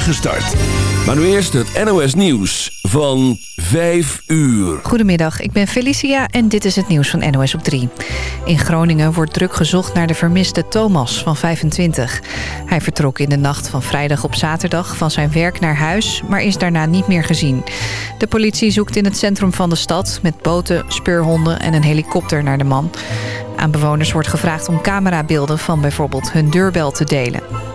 start. Maar nu eerst het NOS Nieuws van 5 uur. Goedemiddag, ik ben Felicia en dit is het nieuws van NOS op 3. In Groningen wordt druk gezocht naar de vermiste Thomas van 25. Hij vertrok in de nacht van vrijdag op zaterdag van zijn werk naar huis... maar is daarna niet meer gezien. De politie zoekt in het centrum van de stad... met boten, speurhonden en een helikopter naar de man. Aan bewoners wordt gevraagd om camerabeelden van bijvoorbeeld hun deurbel te delen.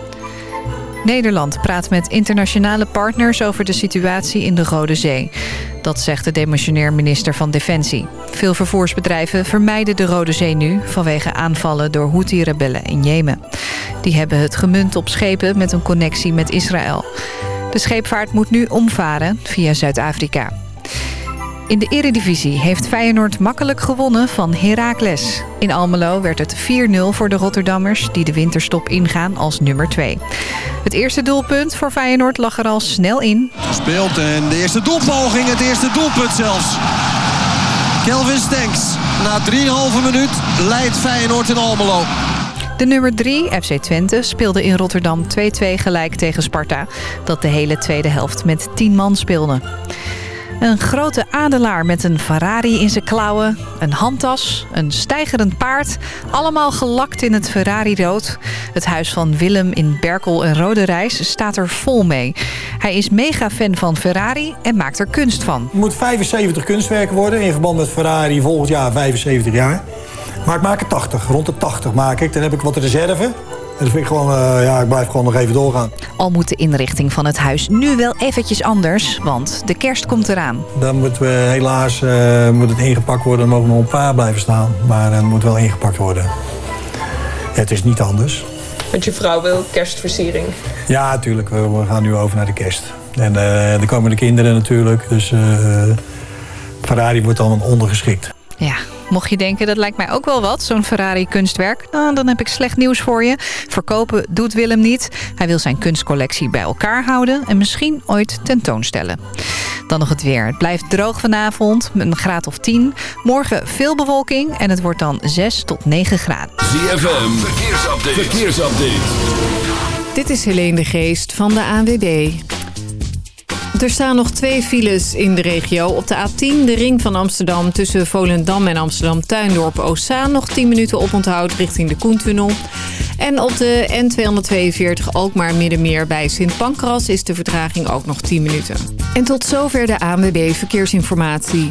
Nederland praat met internationale partners over de situatie in de Rode Zee. Dat zegt de demissionair minister van Defensie. Veel vervoersbedrijven vermijden de Rode Zee nu... vanwege aanvallen door Houthi-rebellen in Jemen. Die hebben het gemunt op schepen met een connectie met Israël. De scheepvaart moet nu omvaren via Zuid-Afrika. In de eredivisie heeft Feyenoord makkelijk gewonnen van Heracles. In Almelo werd het 4-0 voor de Rotterdammers... die de winterstop ingaan als nummer 2. Het eerste doelpunt voor Feyenoord lag er al snel in. Speelt en de eerste doelpoging, het eerste doelpunt zelfs. Kelvin Stenks. Na 3,5 minuut leidt Feyenoord in Almelo. De nummer 3, FC Twente, speelde in Rotterdam 2-2 gelijk tegen Sparta... dat de hele tweede helft met 10 man speelde. Een grote adelaar met een Ferrari in zijn klauwen, een handtas, een stijgerend paard. Allemaal gelakt in het Ferrari-rood. Het huis van Willem in Berkel en Roderijs staat er vol mee. Hij is mega fan van Ferrari en maakt er kunst van. Het moet 75 kunstwerken worden in verband met Ferrari volgend jaar 75 jaar. Maar ik maak er 80, rond de 80 maak ik. Dan heb ik wat reserve. En dat vind ik gewoon, uh, ja, ik blijf gewoon nog even doorgaan. Al moet de inrichting van het huis nu wel eventjes anders, want de kerst komt eraan. Dan moet we helaas uh, moet het ingepakt worden. Dan mogen nog een paar blijven staan. Maar het moet wel ingepakt worden. Het is niet anders. Want je vrouw wil kerstversiering? Ja, natuurlijk. We, we gaan nu over naar de kerst. En uh, er komen de kinderen natuurlijk. Dus Ferrari wordt dan ondergeschikt. Ja, Mocht je denken, dat lijkt mij ook wel wat, zo'n Ferrari-kunstwerk... Nou, dan heb ik slecht nieuws voor je. Verkopen doet Willem niet. Hij wil zijn kunstcollectie bij elkaar houden... en misschien ooit tentoonstellen. Dan nog het weer. Het blijft droog vanavond, een graad of 10. Morgen veel bewolking en het wordt dan 6 tot 9 graden. ZFM, verkeersupdate. verkeersupdate. Dit is Helene de Geest van de ANWB. Er staan nog twee files in de regio. Op de A10, de ring van Amsterdam tussen Volendam en Amsterdam-Tuindorp Oostzaan. Nog 10 minuten oponthoud richting de Koentunnel. En op de N242 ook maar Middenmeer bij Sint Pancras is de vertraging ook nog 10 minuten. En tot zover de ANWB Verkeersinformatie.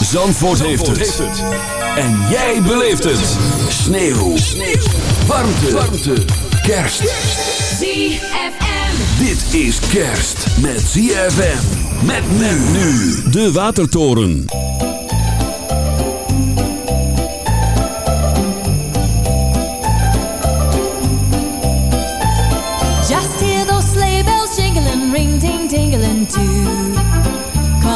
Zandvoort, heeft, het. En jij beleeft het. Sneeuw. Sneeuw. Warmte. Warmte. Kerst. ZFM. Dit is kerst met ZFM. Met men nu. De Watertoren. Just hear those sleigh bells jingling, ring ting tingling too.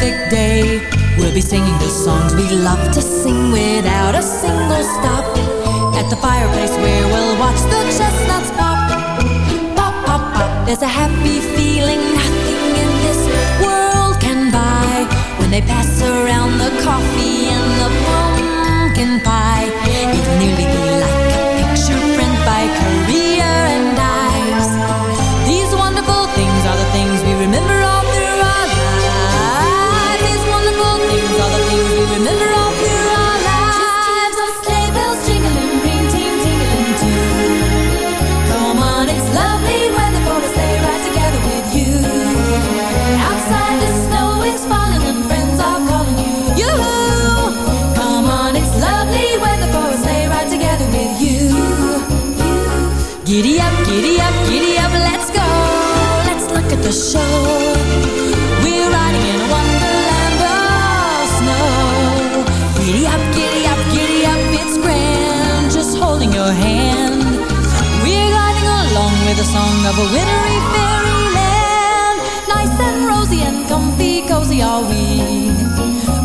perfect day. We'll be singing the songs we love to sing Without a single stop. At the fireplace where we'll watch the chestnuts pop. Pop, pop, pop. There's a happy feeling nothing in this world can buy When they pass around the coffee and the pumpkin pie. It'll nearly be like a picture print by Currier and Ives. These wonderful things are the things we remember of a wintry fairyland. Nice and rosy and comfy, cozy are we.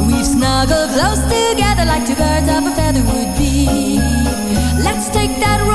We've snuggled close together like two birds of a feather would be. Let's take that road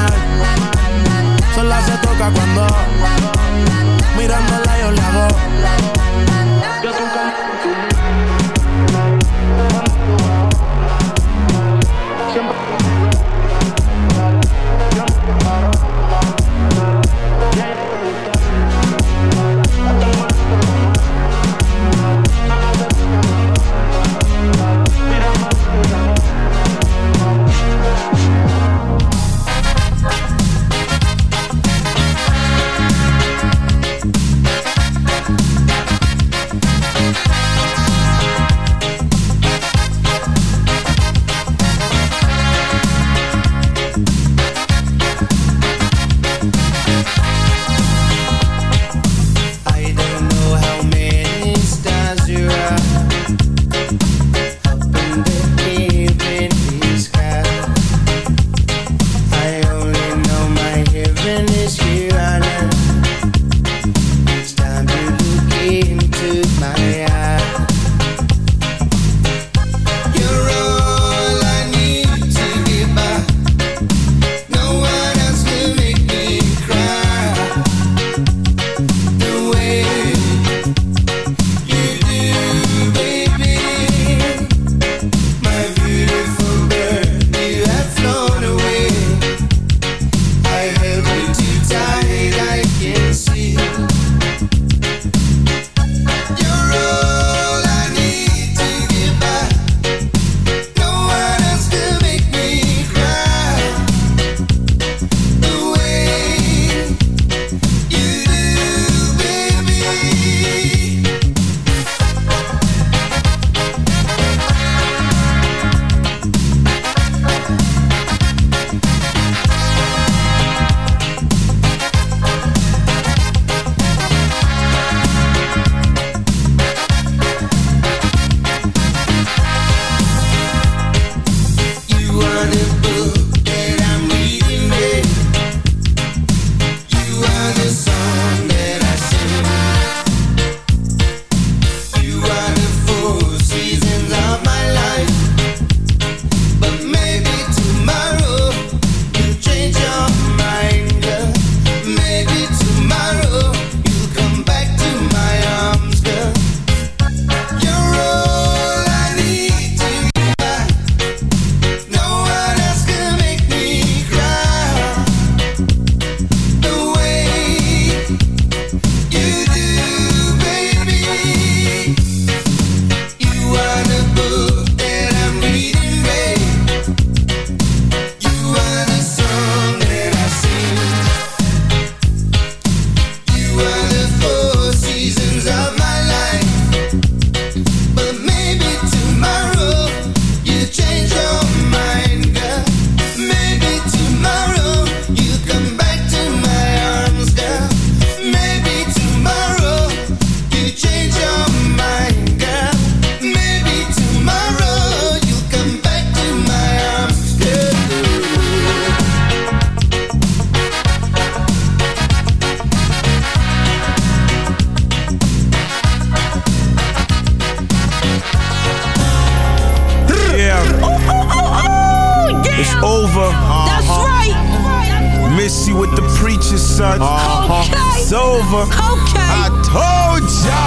You with the preacher's son. Okay. It's over. Okay. I told ya.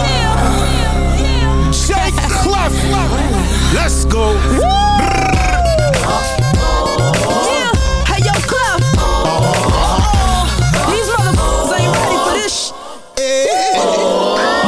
Yeah. yeah, yeah. Shake Clef. Let's go. Hey, yo, Clef. These motherfuckers ain't ready for this.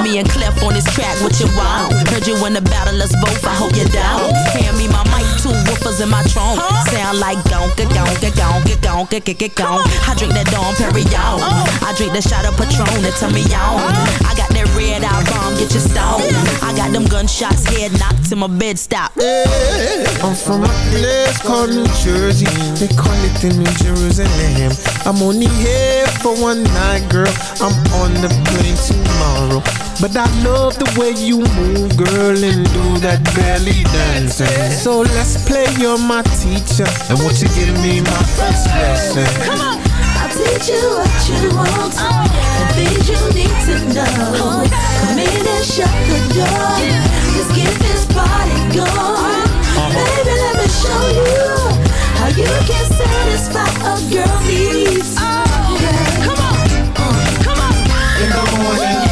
Me and Clef on this track, what you want? Heard you in the battle, us both, I hope you down. Hand me my mic, two woofers in my trunk. Sound like gonka, gonka, gonka, gonka, gonka, gonka. I drink that Dom Perignon. Oh. I drink the shot of Patron that turn me on. I got that red eye bomb, get you stoned. I got them gunshots, head knocked till my bed stop. I'm from a place called New Jersey. They call it the New Jerusalem. I'm only here for one night, girl. I'm on the plane tomorrow. But I love the way you move, girl, and do that belly dancing. So let's play, you're my teacher. And won't you give me my first lesson? Come on. I'll teach you what you want and things you need to know. Come in and shut the door. Let's get this party going. Uh-huh. Baby, let me show you how you can satisfy a girl needs. Yeah. Come on, come on. In the morning,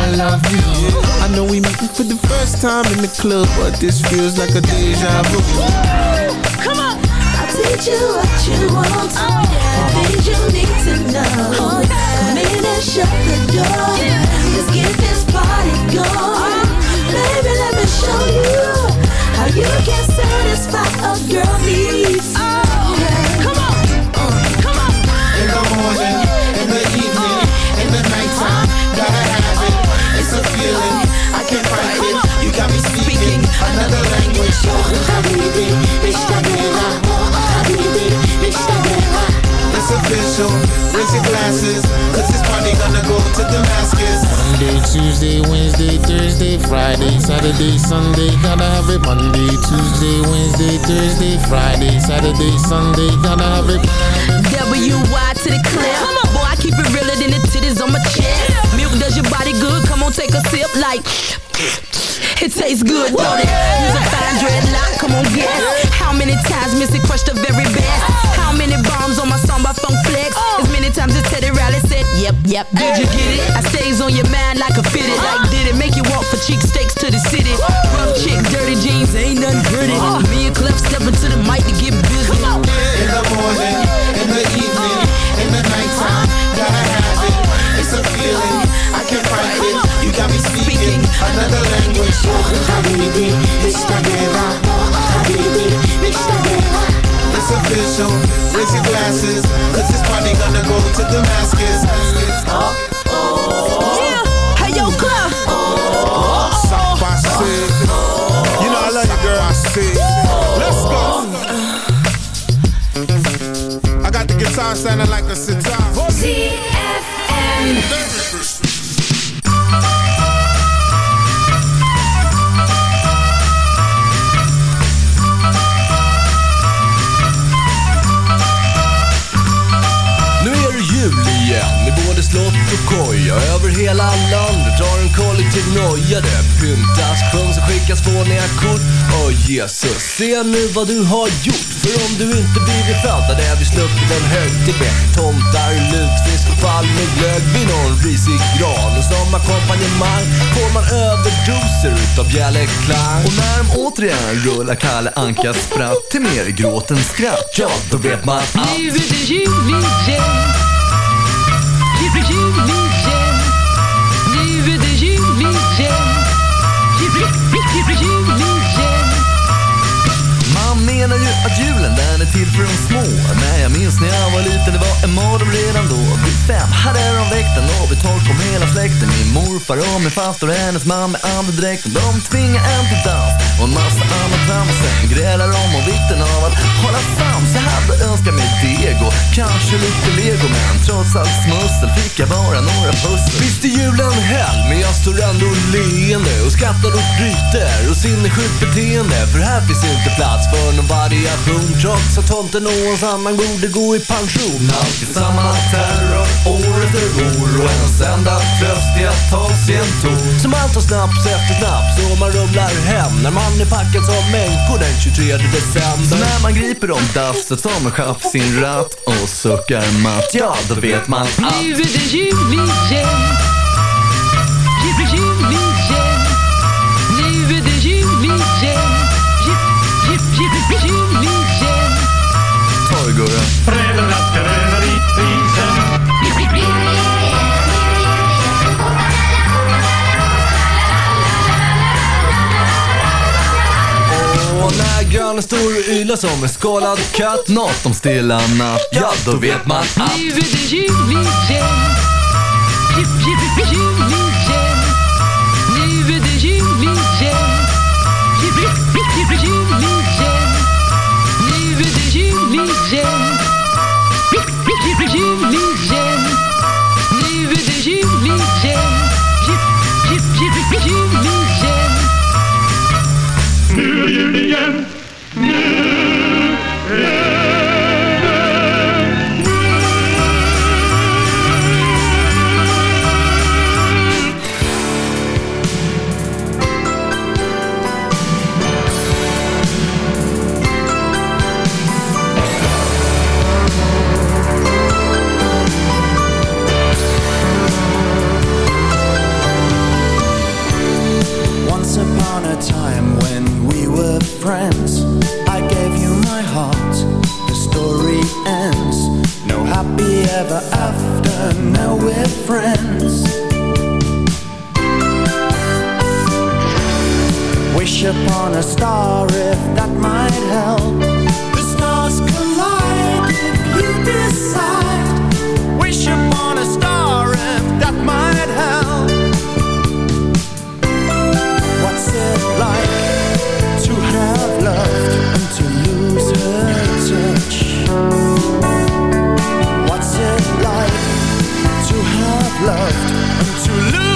I love you. I know we meeting for the first time in the club, but this feels like a deja vu. Come on. I'll teach you what you want and things you need to know. Come in and shut the door. Let's get this party going. Uh-huh. Baby, let me show you how you can satisfy a girl needs. Yeah. Another language. Habibi, it's the girl. Habibi, it's the girl. It's official, raise your glasses, cause this party gonna go to Damascus. Monday, Tuesday, Wednesday, Thursday, Friday, Saturday, Sunday, gotta have it. Monday, Tuesday, Wednesday, Thursday, Friday, Saturday, Sunday, gotta have it. W-Y to the clear. Boy, I keep it realer than the titties on my chest. Milk does your body good. Come on, take a sip like. Tastes good, don't it? Use a fine dreadlock, come on, guess. How many times Missy crushed the very best? How many bombs on my by Funk Flex? As many times as Teddy Riley said, Yep, yep. Did you get it? I stays on your mind like a fitted. Like did it make you walk for cheek steaks to the city? Rough chick, dirty jeans, ain't nothing pretty. Me and Clef stepping to the mic to get busy. Another language. Habibi, it's the. Habibi, it's the. It's official, raise your glasses, cause this party gonna go to Damascus. Yeah, hey yo. Sapase. You know I love you, girl. Let's go. I got the guitar sounding like a sitar. Nu både slott och koja Över hela landet Har en kollektiv noja Det pyntas, sjungs och skickas fåniga kort. Åh Jesus, se nu vad du har gjort. För om du inte blivit född hade vi sluppit en högtid med Tomtar, lutfisk och fall med glögg vid någon risig gran. Och som ackompanjemang får man överdoser utav bjällerklang Och när de återigen rullar Kalle Ankas spratt till mer gråt än skratt Ja, då vet man att Nu är det jul igen. Till för de små. Nej, jag minns när jag var liten, det var en mardröm redan då. Vi fem. Hade de väkten och vid kom hela släkten. Min morfar och min faster och hennes man med andedräkten De tvingar en till dans och en massa annat trams Sen grälar de om vikten av att hålla sams Jag hade önskat mig deg och kanske lite lego. Men trots allt smussel fick jag bara några pussel. Visst är julen hell men jag står ändå leende och skrattar och bryter och sinnessjukt beteende. För här finns inte plats för någon variation. Trots att tomten och hans annan borde gå i pension. Alltid samma terror, år efter år Och ens enda tröst är att ta sig en ton Som allt tar snaps efter snaps och man rumlar hem När man är packad som människor den 23 december. Så när man griper om dasset som en chef sin ratt och suckar matt Ja, då vet man att Nu är det jul igen En stor yla som en skalad katt. Något om stilla natt. Ja, då vet man att Nu är det jul igen Jul, jul, jul igen ever after. Now we're friends. Wish upon a star if that might help. The stars collide if you decide. Wish upon a star if that might help. What's it like to have loved and to lose her touch? Loved and to lose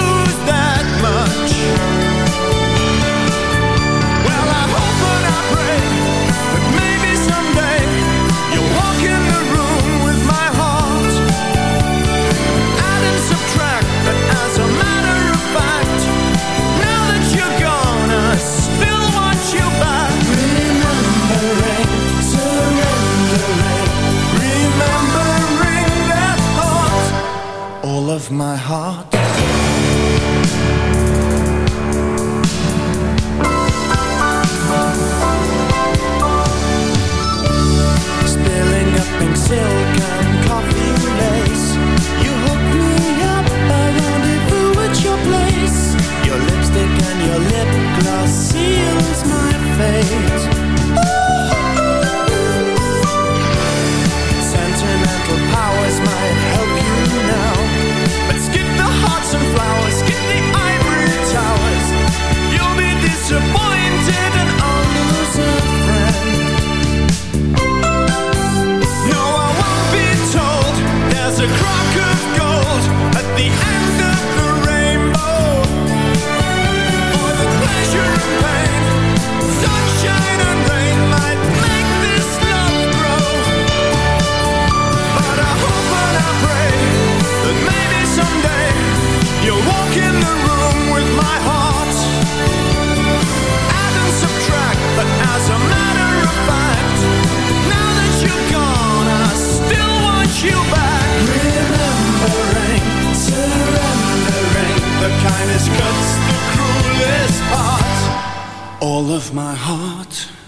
of my heart.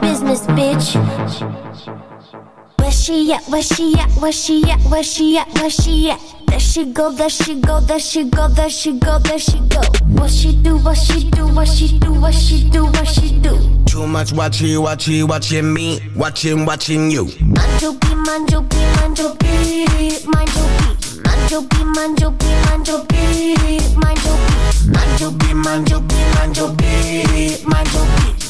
Business, bitch. Where she at? Where she at? Where she at? Where she at? Where she at? There she go, there she go, there she go, there she go, there she go. What she do? What she do? What she do? What she do? What she do? Too much watching, watching, watching me, watching, watching you. Mind your beat, mind your beat, mind your beat, mind your beat. Mind your beat, mind your beat, mind your beat, mind your beat.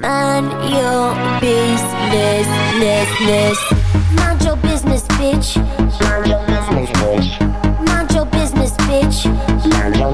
Mind your business, ness, ness. Mind your business, bitch. Mind your business, bitch. Mind your business, bitch. Mind your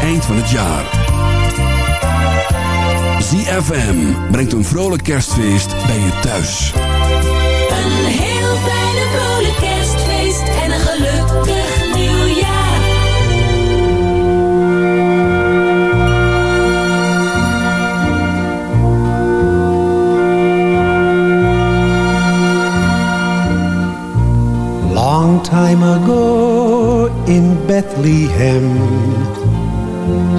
eind van het jaar. ZFM brengt een vrolijk kerstfeest bij je thuis. Een heel fijne vrolijk kerstfeest en een gelukkig nieuwjaar. Long time ago in Bethlehem,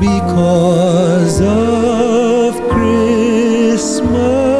because of Christmas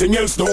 nothing else, no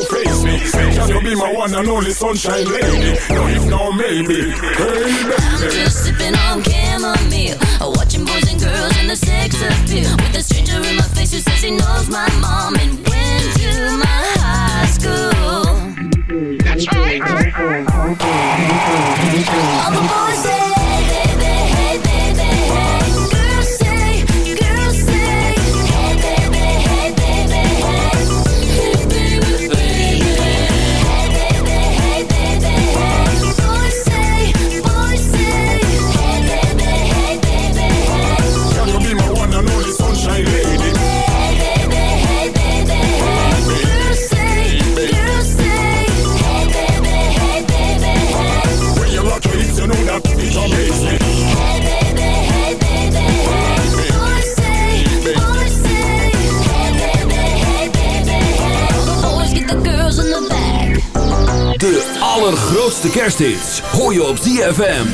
Kersthits. Hoor je op ZFM.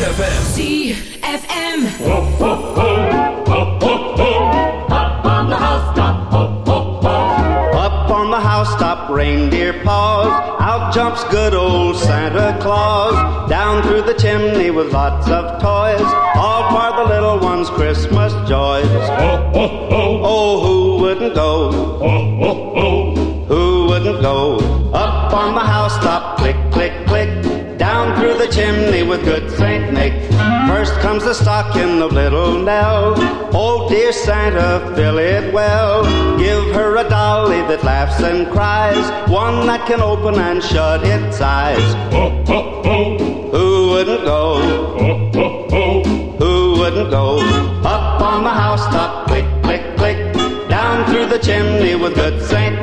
Santa, fill it well. Give her a dolly that laughs and cries, one that can open and shut its eyes. Oh, oh, oh. Who wouldn't go? Oh, oh, oh. Who wouldn't go? Up on the housetop, click, click, click. Down through the chimney with good Saint